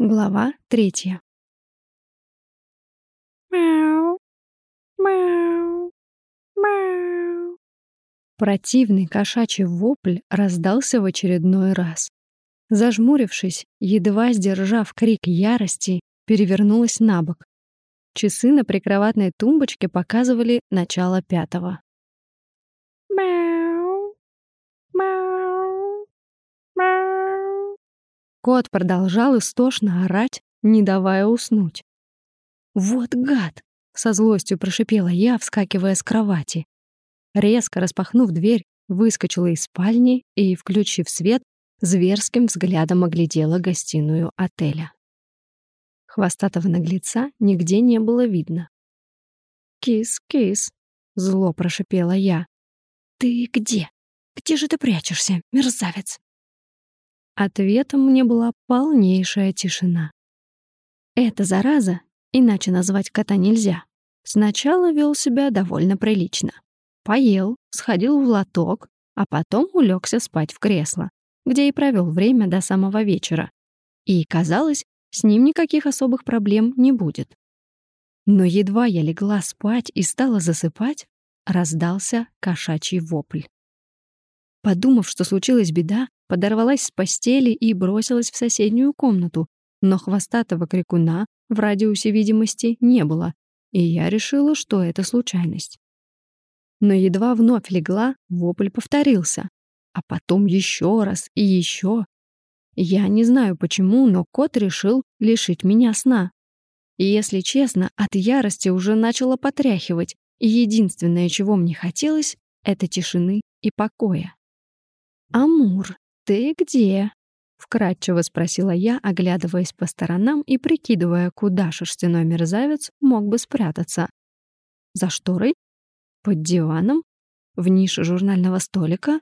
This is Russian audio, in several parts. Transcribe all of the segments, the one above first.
Глава третья. Мяу, мяу, мяу. Противный кошачий вопль раздался в очередной раз. Зажмурившись, едва сдержав крик ярости, перевернулась на бок. Часы на прикроватной тумбочке показывали начало пятого. Мяу, мяу, мяу. Кот продолжал истошно орать, не давая уснуть. «Вот гад!» — со злостью прошипела я, вскакивая с кровати. Резко распахнув дверь, выскочила из спальни и, включив свет, зверским взглядом оглядела гостиную отеля. Хвостатого наглеца нигде не было видно. «Кис-кис», — зло прошипела я. «Ты где? Где же ты прячешься, мерзавец?» Ответом мне была полнейшая тишина. Эта зараза, иначе назвать кота нельзя, сначала вел себя довольно прилично. Поел, сходил в лоток, а потом улегся спать в кресло, где и провел время до самого вечера. И, казалось, с ним никаких особых проблем не будет. Но едва я легла спать и стала засыпать, раздался кошачий вопль. Подумав, что случилась беда, подорвалась с постели и бросилась в соседнюю комнату, но хвостатого крикуна в радиусе видимости не было, и я решила, что это случайность. Но едва вновь легла, вопль повторился, а потом еще раз и еще. Я не знаю почему, но кот решил лишить меня сна. И если честно, от ярости уже начало потряхивать, и единственное, чего мне хотелось, это тишины и покоя. «Амур, ты где?» — вкратчиво спросила я, оглядываясь по сторонам и прикидывая, куда шерстяной мерзавец мог бы спрятаться. «За шторой? Под диваном? В нише журнального столика?»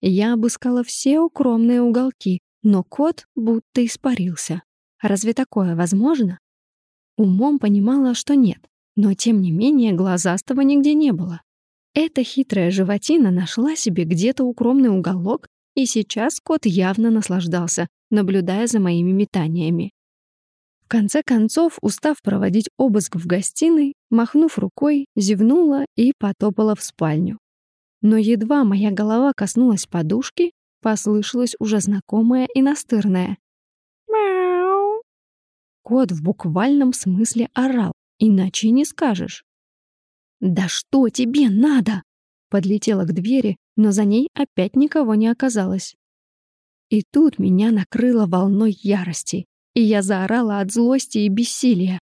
Я обыскала все укромные уголки, но кот будто испарился. Разве такое возможно? Умом понимала, что нет, но тем не менее глазастого нигде не было. Эта хитрая животина нашла себе где-то укромный уголок, и сейчас кот явно наслаждался, наблюдая за моими метаниями. В конце концов, устав проводить обыск в гостиной, махнув рукой, зевнула и потопала в спальню. Но едва моя голова коснулась подушки, послышалось уже знакомое и настырное. «Мяу!» Кот в буквальном смысле орал, иначе не скажешь. «Да что тебе надо?» Подлетела к двери, но за ней опять никого не оказалось. И тут меня накрыло волной ярости, и я заорала от злости и бессилия.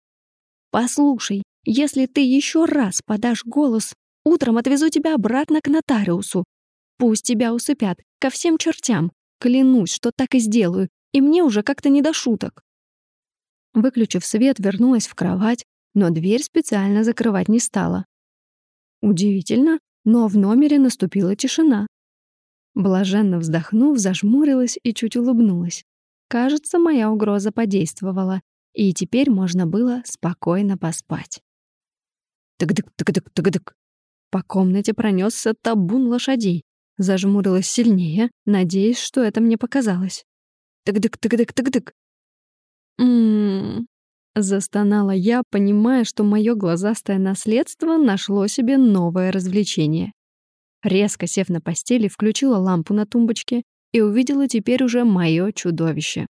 «Послушай, если ты еще раз подашь голос, утром отвезу тебя обратно к нотариусу. Пусть тебя усыпят, ко всем чертям. Клянусь, что так и сделаю, и мне уже как-то не до шуток». Выключив свет, вернулась в кровать, но дверь специально закрывать не стала. Удивительно, но в номере наступила тишина. Блаженно вздохнув, зажмурилась и чуть улыбнулась. Кажется, моя угроза подействовала, и теперь можно было спокойно поспать. Тык-дык-тык-дык-тык-дык. По комнате пронесся табун лошадей. Зажмурилась сильнее, надеясь, что это мне показалось. Тык-дык-тык-дык-тык-дык. Ммм, Застонала я, понимая, что мое глазастое наследство нашло себе новое развлечение. Резко сев на постели, включила лампу на тумбочке и увидела теперь уже мое чудовище.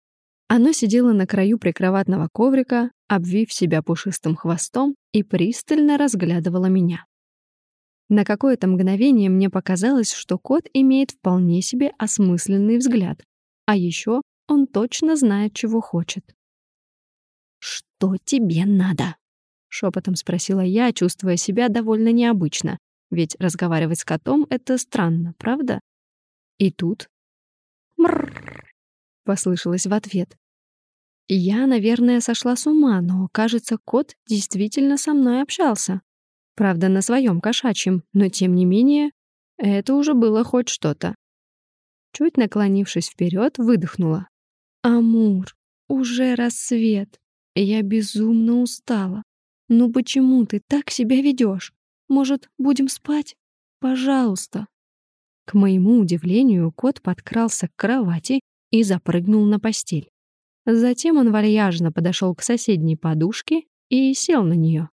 Оно сидело на краю прикроватного коврика, обвив себя пушистым хвостом и пристально разглядывало меня. На какое-то мгновение мне показалось, что кот имеет вполне себе осмысленный взгляд, а еще он точно знает, чего хочет. «Что тебе надо?» — шепотом спросила я, чувствуя себя довольно необычно. Ведь разговаривать с котом — это странно, правда? И тут... «Мрррр!» — послышалось в ответ. Я, наверное, сошла с ума, но, кажется, кот действительно со мной общался. Правда, на своем кошачьем, но тем не менее, это уже было хоть что-то. Чуть наклонившись вперед, выдохнула. «Амур, уже рассвет. Я безумно устала. Ну почему ты так себя ведешь? Может, будем спать? Пожалуйста. К моему удивлению, кот подкрался к кровати и запрыгнул на постель. Затем он вальяжно подошел к соседней подушке и сел на нее.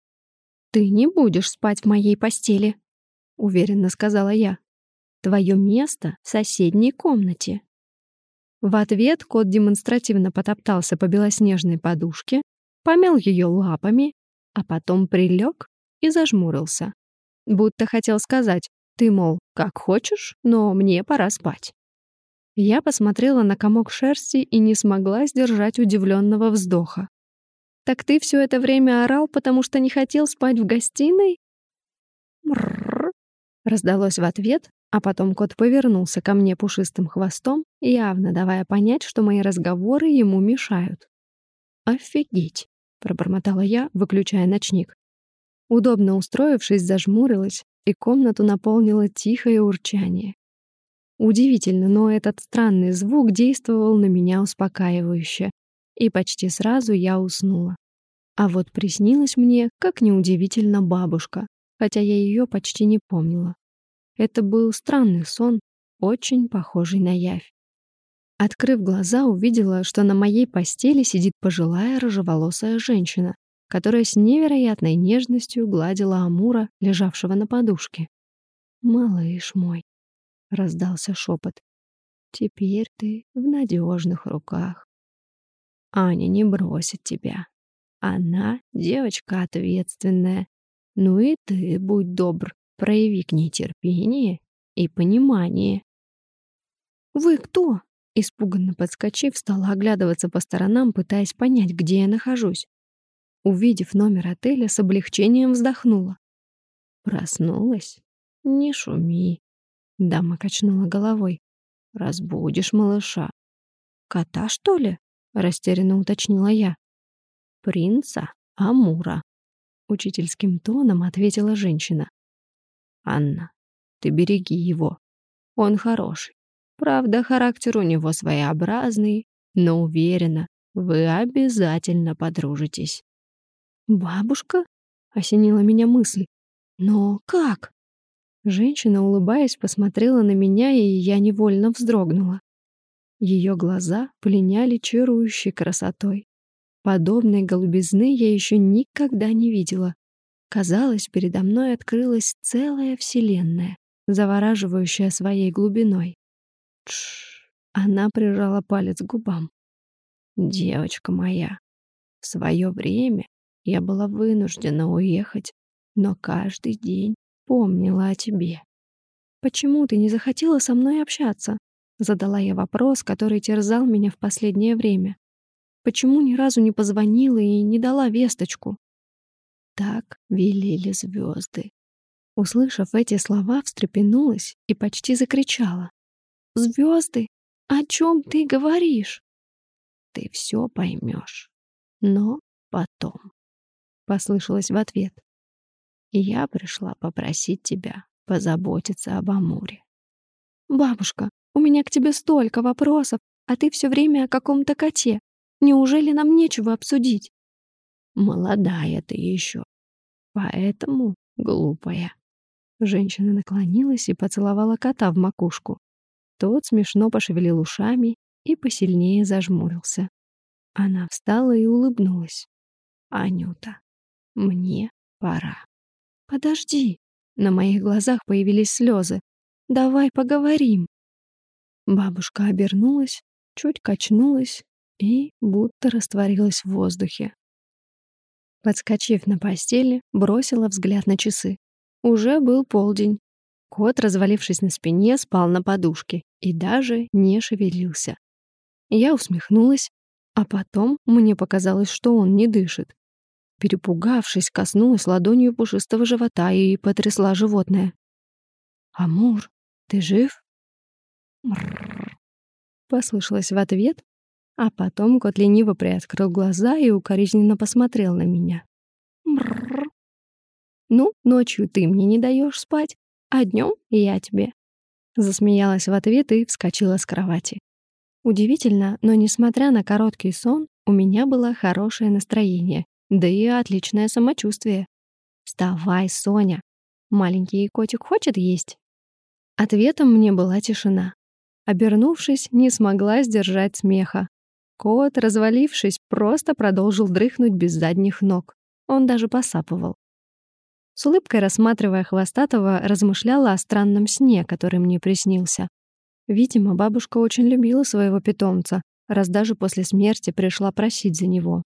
«Ты не будешь спать в моей постели», — уверенно сказала я. «Твое место в соседней комнате». В ответ кот демонстративно потоптался по белоснежной подушке, помял ее лапами, а потом прилег и зажмурился. Будто хотел сказать, ты, мол, как хочешь, но мне пора спать. Я посмотрела на комок шерсти и не смогла сдержать удивленного вздоха. «Так ты все это время орал, потому что не хотел спать в гостиной?» «Мрррр», — раздалось в ответ, а потом кот повернулся ко мне пушистым хвостом, явно давая понять, что мои разговоры ему мешают. «Офигеть!» — пробормотала я, выключая ночник. Удобно устроившись, зажмурилась, и комнату наполнило тихое урчание. Удивительно, но этот странный звук действовал на меня успокаивающе, и почти сразу я уснула. А вот приснилась мне, как неудивительно, бабушка, хотя я ее почти не помнила. Это был странный сон, очень похожий на явь. Открыв глаза, увидела, что на моей постели сидит пожилая рыжеволосая женщина, которая с невероятной нежностью гладила Амура, лежавшего на подушке. «Малыш мой», — раздался шепот, — «теперь ты в надежных руках. Аня не бросит тебя. Она девочка ответственная. Ну и ты, будь добр, прояви к ней терпение и понимание». «Вы кто?» Испуганно подскочив, стала оглядываться по сторонам, пытаясь понять, где я нахожусь. Увидев номер отеля, с облегчением вздохнула. Проснулась? Не шуми. Дама качнула головой. Разбудишь малыша. Кота, что ли? Растерянно уточнила я. Принца Амура. Учительским тоном ответила женщина. Анна, ты береги его. Он хороший. Правда, характер у него своеобразный, но уверена, вы обязательно подружитесь. «Бабушка?» — осенила меня мысль. «Но как?» Женщина, улыбаясь, посмотрела на меня, и я невольно вздрогнула. Ее глаза пленяли чарующей красотой. Подобной голубизны я еще никогда не видела. Казалось, передо мной открылась целая вселенная, завораживающая своей глубиной. Тш, она прижала палец к губам. «Девочка моя, в свое время я была вынуждена уехать, но каждый день помнила о тебе. «Почему ты не захотела со мной общаться?» Задала я вопрос, который терзал меня в последнее время. «Почему ни разу не позвонила и не дала весточку?» Так велели звезды. Услышав эти слова, встрепенулась и почти закричала. «Звезды? О чем ты говоришь?» «Ты все поймешь, но потом» послышалось в ответ. Я пришла попросить тебя позаботиться об Амуре. Бабушка, у меня к тебе столько вопросов, а ты все время о каком-то коте. Неужели нам нечего обсудить? Молодая ты еще, поэтому глупая. Женщина наклонилась и поцеловала кота в макушку. Тот смешно пошевелил ушами и посильнее зажмурился. Она встала и улыбнулась. «Анюта, мне пора. Подожди. На моих глазах появились слезы. Давай поговорим. Бабушка обернулась, чуть качнулась и будто растворилась в воздухе. Подскочив на постели, бросила взгляд на часы. Уже был полдень. Кот, развалившись на спине, спал на подушке и даже не шевелился. Я усмехнулась, а потом мне показалось, что он не дышит. Перепугавшись, коснулась ладонью пушистого живота и потрясла животное. «Амур, ты жив?» «Мрррр», — послышалось в ответ, а потом кот лениво приоткрыл глаза и укоризненно посмотрел на меня. «Ну, ночью ты мне не даешь спать, а днем я тебе». Засмеялась в ответ и вскочила с кровати. Удивительно, но несмотря на короткий сон, у меня было хорошее настроение, да и отличное самочувствие. «Вставай, Соня! Маленький котик хочет есть?» Ответом мне была тишина. Обернувшись, не смогла сдержать смеха. Кот, развалившись, просто продолжил дрыхнуть без задних ног. Он даже посапывал. С улыбкой рассматривая хвостатого, размышляла о странном сне, который мне приснился. Видимо, бабушка очень любила своего питомца, раз даже после смерти пришла просить за него.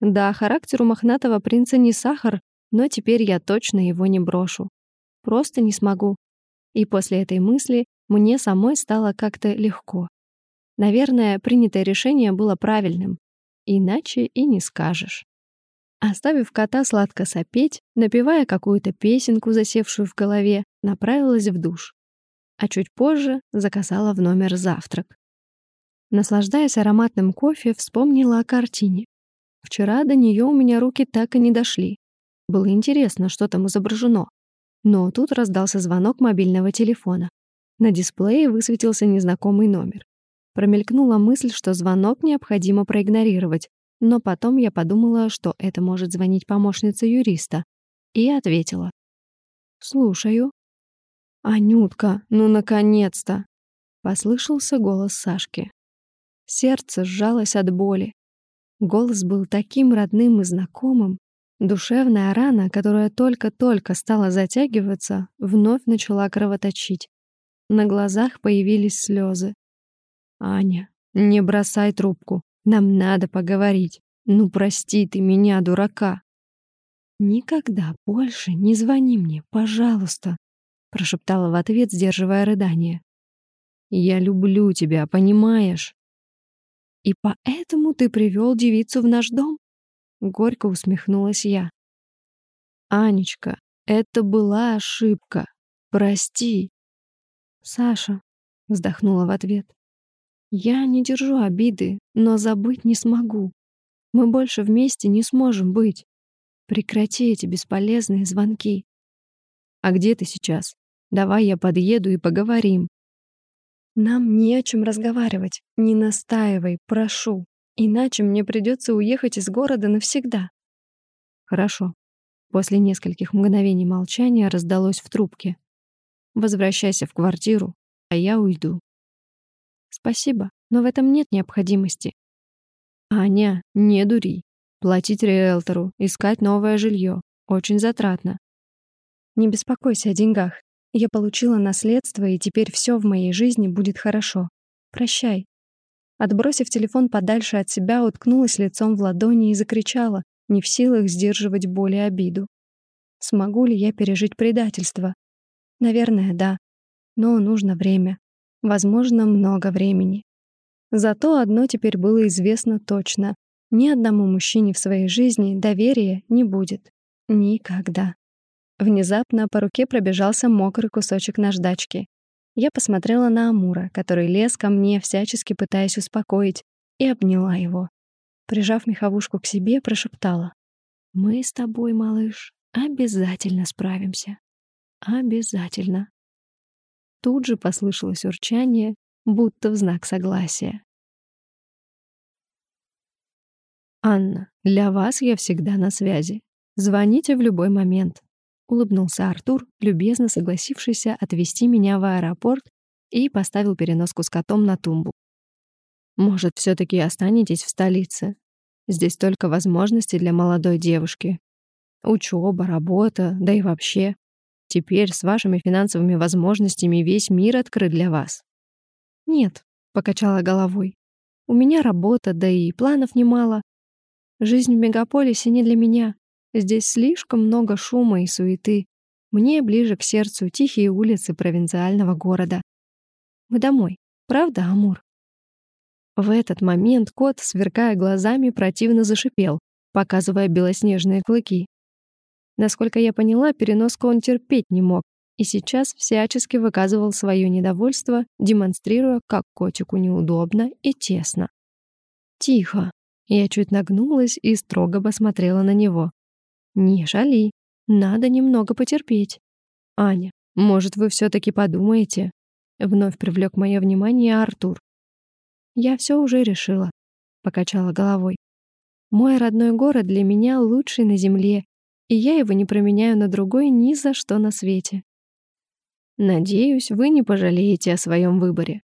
Да, характер у мохнатого принца не сахар, но теперь я точно его не брошу. Просто не смогу. И после этой мысли мне самой стало как-то легко. Наверное, принятое решение было правильным. Иначе и не скажешь. Оставив кота сладко сопеть, напевая какую-то песенку, засевшую в голове, направилась в душ. А чуть позже заказала в номер завтрак. Наслаждаясь ароматным кофе, вспомнила о картине. Вчера до нее у меня руки так и не дошли. Было интересно, что там изображено. Но тут раздался звонок мобильного телефона. На дисплее высветился незнакомый номер. Промелькнула мысль, что звонок необходимо проигнорировать, но потом я подумала, что это может звонить помощница юриста, и ответила. «Слушаю». «Анютка, ну наконец-то!» — послышался голос Сашки. Сердце сжалось от боли. Голос был таким родным и знакомым. Душевная рана, которая только-только стала затягиваться, вновь начала кровоточить. На глазах появились слезы. «Аня, не бросай трубку. Нам надо поговорить. Ну, прости ты меня, дурака». «Никогда больше не звони мне, пожалуйста», — прошептала в ответ, сдерживая рыдание. «Я люблю тебя, понимаешь?» «И поэтому ты привел девицу в наш дом?» Горько усмехнулась я. «Анечка, это была ошибка. Прости». «Саша», — вздохнула в ответ. «Я не держу обиды, но забыть не смогу. Мы больше вместе не сможем быть. Прекрати эти бесполезные звонки». «А где ты сейчас? Давай я подъеду и поговорим». «Нам не о чем разговаривать. Не настаивай, прошу. Иначе мне придется уехать из города навсегда». «Хорошо». После нескольких мгновений молчания раздалось в трубке. «Возвращайся в квартиру, а я уйду». «Спасибо, но в этом нет необходимости». «Аня, не дури. Платить риэлтору, искать новое жилье. Очень затратно». «Не беспокойся о деньгах. Я получила наследство, и теперь все в моей жизни будет хорошо. Прощай». Отбросив телефон подальше от себя, уткнулась лицом в ладони и закричала, не в силах сдерживать боль и обиду. Смогу ли я пережить предательство? Наверное, да. Но нужно время. Возможно, много времени. Зато одно теперь было известно точно. Ни одному мужчине в своей жизни доверия не будет. Никогда. Внезапно по руке пробежался мокрый кусочек наждачки. Я посмотрела на Амура, который лез ко мне, всячески пытаясь успокоить, и обняла его. Прижав меховушку к себе, прошептала. «Мы с тобой, малыш, обязательно справимся. Обязательно». Тут же послышалось урчание, будто в знак согласия. «Анна, для вас я всегда на связи. Звоните в любой момент улыбнулся Артур, любезно согласившийся отвезти меня в аэропорт и поставил переноску с котом на тумбу. Может, все таки останетесь в столице? Здесь столько возможностей для молодой девушки. Учеба, работа, да и вообще. Теперь с вашими финансовыми возможностями весь мир открыт для вас. Нет, покачала головой. У меня работа, да и планов немало. Жизнь в мегаполисе не для меня. Здесь слишком много шума и суеты. Мне ближе к сердцу тихие улицы провинциального города. Мы домой. Правда, Амур? В этот момент кот, сверкая глазами, противно зашипел, показывая белоснежные клыки. Насколько я поняла, переноску он терпеть не мог, и сейчас всячески выказывал свое недовольство, демонстрируя, как котику неудобно и тесно. «Тихо!» Я чуть нагнулась и строго посмотрела на него. Не шали. Надо немного потерпеть. Аня, может, вы все-таки подумаете? Вновь привлек мое внимание Артур. Я все уже решила. Покачала головой. Мой родной город для меня лучший на земле, и я его не променяю на другой ни за что на свете. Надеюсь, вы не пожалеете о своем выборе.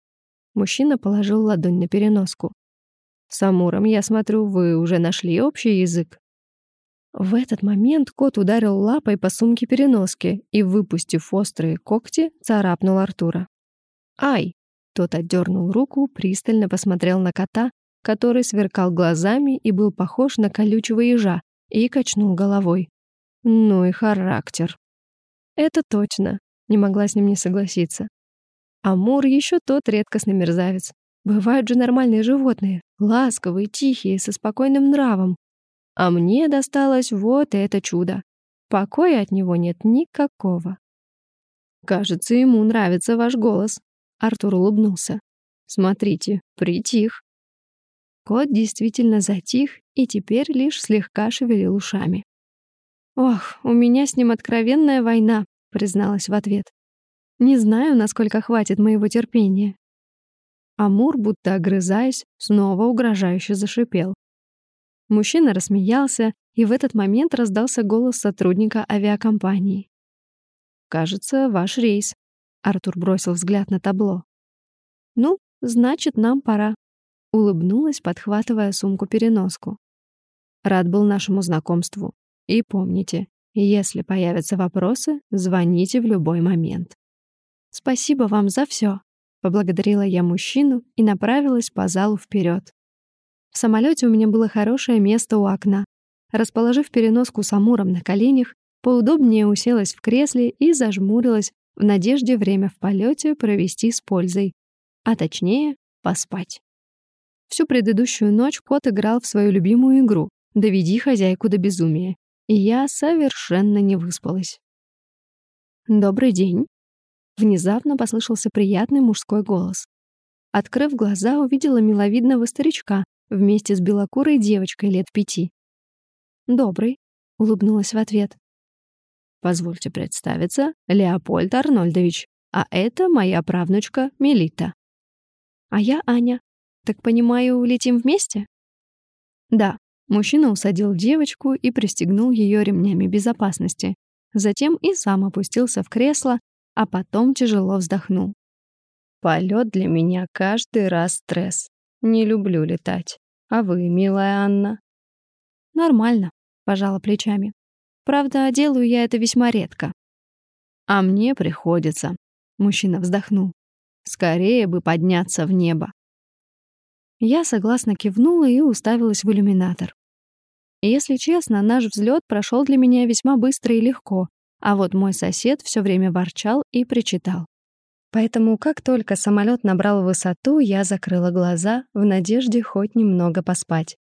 Мужчина положил ладонь на переноску. С Амуром, я смотрю, вы уже нашли общий язык. В этот момент кот ударил лапой по сумке переноски и, выпустив острые когти, царапнул Артура. «Ай!» Тот отдернул руку, пристально посмотрел на кота, который сверкал глазами и был похож на колючего ежа, и качнул головой. Ну и характер. Это точно. Не могла с ним не согласиться. Амур еще тот редкостный мерзавец. Бывают же нормальные животные, ласковые, тихие, со спокойным нравом. А мне досталось вот это чудо. Покоя от него нет никакого. Кажется, ему нравится ваш голос. Артур улыбнулся. Смотрите, притих. Кот действительно затих и теперь лишь слегка шевелил ушами. «Ох, у меня с ним откровенная война», — призналась в ответ. «Не знаю, насколько хватит моего терпения». Амур, будто огрызаясь, снова угрожающе зашипел. Мужчина рассмеялся, и в этот момент раздался голос сотрудника авиакомпании. «Кажется, ваш рейс», — Артур бросил взгляд на табло. «Ну, значит, нам пора», — улыбнулась, подхватывая сумку-переноску. Рад был нашему знакомству. И помните, если появятся вопросы, звоните в любой момент. Спасибо вам за все, поблагодарила я мужчину и направилась по залу вперед. В самолете у меня было хорошее место у окна. Расположив переноску с Амуром на коленях, поудобнее уселась в кресле и зажмурилась в надежде время в полете провести с пользой, а точнее поспать. Всю предыдущую ночь кот играл в свою любимую игру «Доведи хозяйку до безумия», я совершенно не выспалась. «Добрый день!» Внезапно послышался приятный мужской голос. Открыв глаза, увидела миловидного старичка вместе с белокурой девочкой лет пяти. «Добрый», — улыбнулась в ответ. «Позвольте представиться, Леопольд Арнольдович, а это моя правнучка Мелита». «А я Аня. Так понимаю, улетим вместе?» «Да», Мужчина усадил девочку и пристегнул ее ремнями безопасности. Затем и сам опустился в кресло, а потом тяжело вздохнул. Полет для меня каждый раз стресс. Не люблю летать. А вы, милая Анна? Нормально, пожала плечами. Правда, делаю я это весьма редко. А мне приходится. Мужчина вздохнул. Скорее бы подняться в небо. Я согласно кивнула и уставилась в иллюминатор. Если честно, наш взлет прошел для меня весьма быстро и легко, а вот мой сосед все время ворчал и причитал. Поэтому, как только самолет набрал высоту, я закрыла глаза в надежде хоть немного поспать.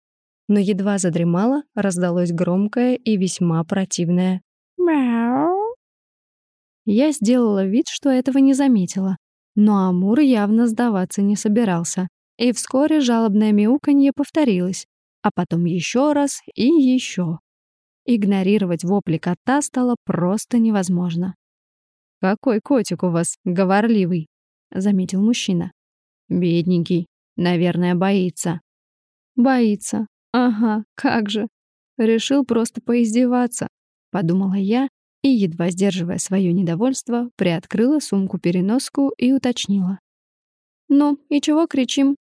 Но едва задремала, раздалось громкое и весьма противное «Мяу». Я сделала вид, что этого не заметила, но Амур явно сдаваться не собирался, и вскоре жалобное мяуканье повторилось, а потом еще раз и еще. Игнорировать вопли кота стало просто невозможно. «Какой котик у вас, говорливый», — заметил мужчина. «Бедненький, наверное, боится». «Боится. Ага, как же. Решил просто поиздеваться», — подумала я и, едва сдерживая свое недовольство, приоткрыла сумку-переноску и уточнила. «Ну, и чего кричим?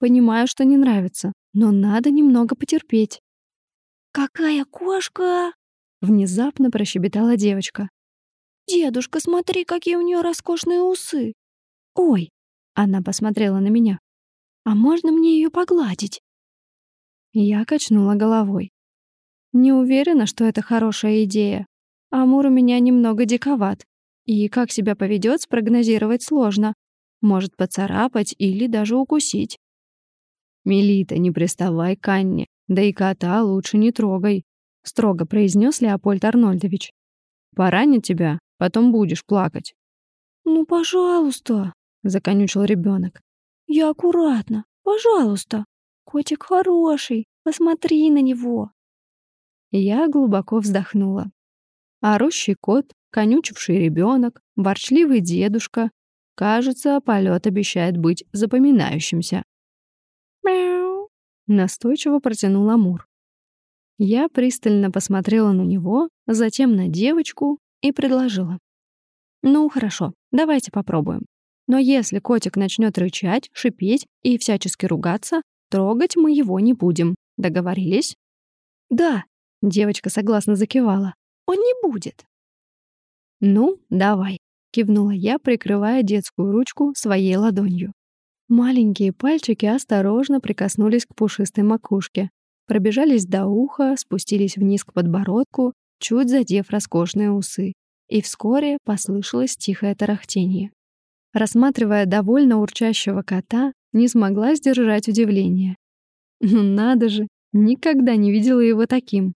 Понимаю, что не нравится, но надо немного потерпеть. «Какая кошка!» — внезапно прощебетала девочка. «Дедушка, смотри, какие у нее роскошные усы!» «Ой!» — она посмотрела на меня. «А можно мне ее погладить?» Я качнула головой. Не уверена, что это хорошая идея. Амур у меня немного диковат, и как себя поведет, спрогнозировать сложно. Может поцарапать или даже укусить. «Мелита, не приставай к Анне, да и кота лучше не трогай», — строго произнес Леопольд Арнольдович. «Поранит тебя, потом будешь плакать». «Ну, пожалуйста», — законючил ребенок. «Я аккуратно, пожалуйста. Котик хороший, посмотри на него». Я глубоко вздохнула. Орущий кот, конючивший ребенок, ворчливый дедушка. Кажется, полет обещает быть запоминающимся. «Мяу!» — настойчиво протянул Амур. Я пристально посмотрела на него, затем на девочку и предложила. «Ну, хорошо, давайте попробуем. Но если котик начнет рычать, шипеть и всячески ругаться, Трогать мы его не будем. Договорились? Да, девочка согласно закивала. Он не будет. Ну, давай, кивнула я, прикрывая детскую ручку своей ладонью. Маленькие пальчики осторожно прикоснулись к пушистой макушке, пробежались до уха, спустились вниз к подбородку, чуть задев роскошные усы. И вскоре послышалось тихое тарахтение. Рассматривая довольно урчащего кота, не смогла сдержать удивление. Ну надо же, никогда не видела его таким.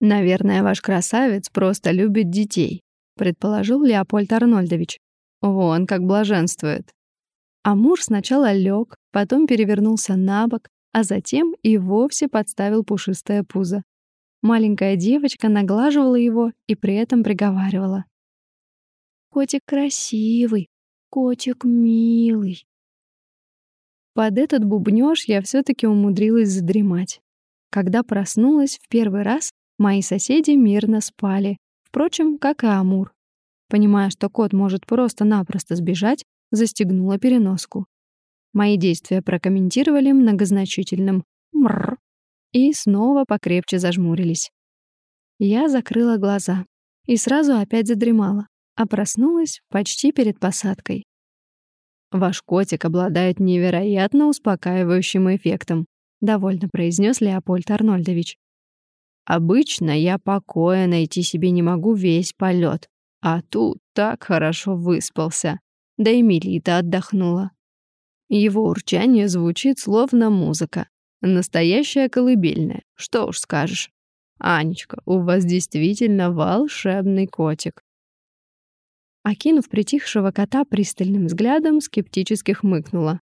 Наверное, ваш красавец просто любит детей, предположил Леопольд Арнольдович. Вон как блаженствует. Амур сначала лег, потом перевернулся на бок, а затем и вовсе подставил пушистое пузо. Маленькая девочка наглаживала его и при этом приговаривала. «Котик красивый, котик милый». Под этот бубнёж я все таки умудрилась задремать. Когда проснулась в первый раз, мои соседи мирно спали, впрочем, как и Амур. Понимая, что кот может просто-напросто сбежать, застегнула переноску. Мои действия прокомментировали многозначительным «мррр» и снова покрепче зажмурились. Я закрыла глаза и сразу опять задремала, а проснулась почти перед посадкой. «Ваш котик обладает невероятно успокаивающим эффектом», довольно произнес Леопольд Арнольдович. «Обычно я покоя найти себе не могу весь полет, а тут так хорошо выспался. Да и Милита отдохнула. Его урчание звучит словно музыка. Настоящая колыбельная, что уж скажешь. Анечка, у вас действительно волшебный котик. Окинув притихшего кота пристальным взглядом, скептически хмыкнула.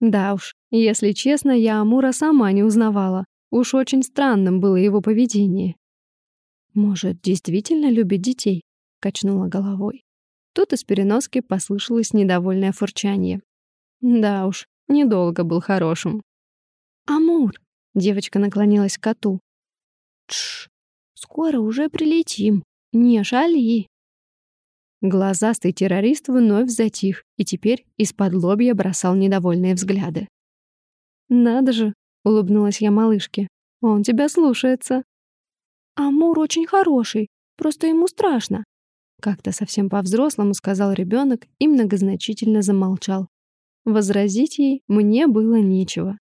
Да уж, если честно, я Амура сама не узнавала. Уж очень странным было его поведение. Может, действительно любит детей? Качнула головой. Тут из переноски послышалось недовольное фурчание. Да уж, недолго был хорошим. «Амур!» — девочка наклонилась к коту. «Тш! Скоро уже прилетим. Не шали!» Глазастый террорист вновь затих и теперь из-под лобья бросал недовольные взгляды. «Надо же!» — улыбнулась я малышке. «Он тебя слушается». «Амур очень хороший, просто ему страшно», как-то совсем по-взрослому сказал ребенок и многозначительно замолчал. Возразить ей мне было нечего.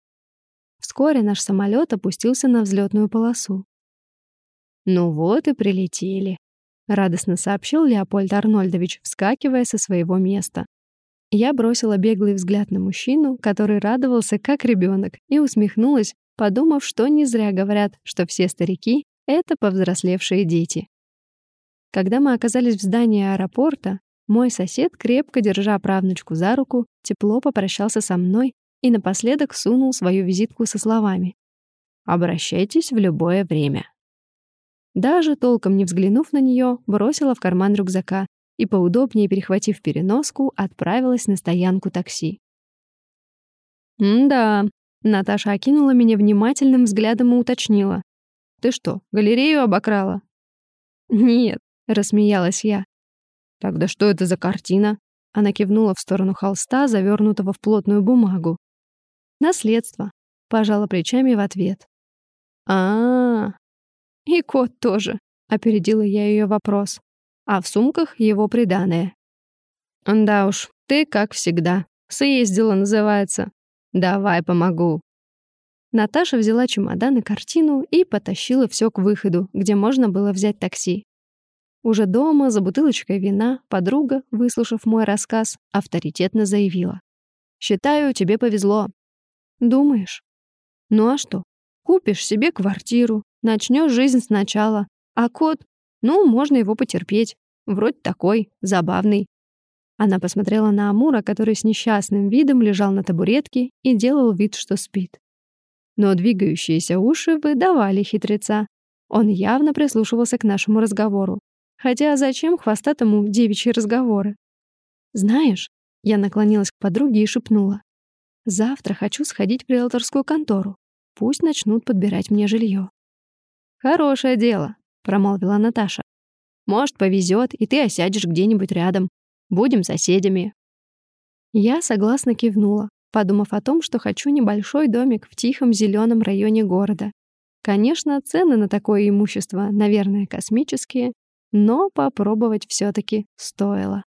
Вскоре наш самолет опустился на взлетную полосу. «Ну вот и прилетели», — радостно сообщил Леопольд Арнольдович, вскакивая со своего места. Я бросила беглый взгляд на мужчину, который радовался как ребенок, и усмехнулась, подумав, что не зря говорят, что все старики — это повзрослевшие дети. Когда мы оказались в здании аэропорта, мой сосед, крепко держа правнучку за руку, тепло попрощался со мной и напоследок сунул свою визитку со словами «Обращайтесь в любое время». Даже толком не взглянув на нее, бросила в карман рюкзака и, поудобнее перехватив переноску, отправилась на стоянку такси. «М-да», — Наташа окинула меня внимательным взглядом и уточнила. «Ты что, галерею обокрала?» «Нет, рассмеялась я. Тогда что это за картина? Она кивнула в сторону холста, завернутого в плотную бумагу. Наследство. Пожала плечами в ответ. А, -а, -а. и кот тоже. Опередила я ее вопрос. А в сумках его приданое. Да уж, ты как всегда. Съездила, называется. Давай помогу. Наташа взяла чемодан и картину и потащила все к выходу, где можно было взять такси. Уже дома, за бутылочкой вина, подруга, выслушав мой рассказ, авторитетно заявила. «Считаю, тебе повезло». «Думаешь?» «Ну а что? Купишь себе квартиру, начнешь жизнь сначала. А кот? Ну, можно его потерпеть. Вроде такой, забавный». Она посмотрела на Амура, который с несчастным видом лежал на табуретке и делал вид, что спит. Но двигающиеся уши выдавали хитреца. Он явно прислушивался к нашему разговору. Хотя зачем хвостатому девичьи разговоры? Знаешь, я наклонилась к подруге и шепнула. Завтра хочу сходить в риэлторскую контору. Пусть начнут подбирать мне жилье. Хорошее дело, промолвила Наташа. Может, повезет, и ты осядешь где-нибудь рядом. Будем соседями. Я согласно кивнула, подумав о том, что хочу небольшой домик в тихом зеленом районе города. Конечно, цены на такое имущество, наверное, космические, но попробовать все таки стоило.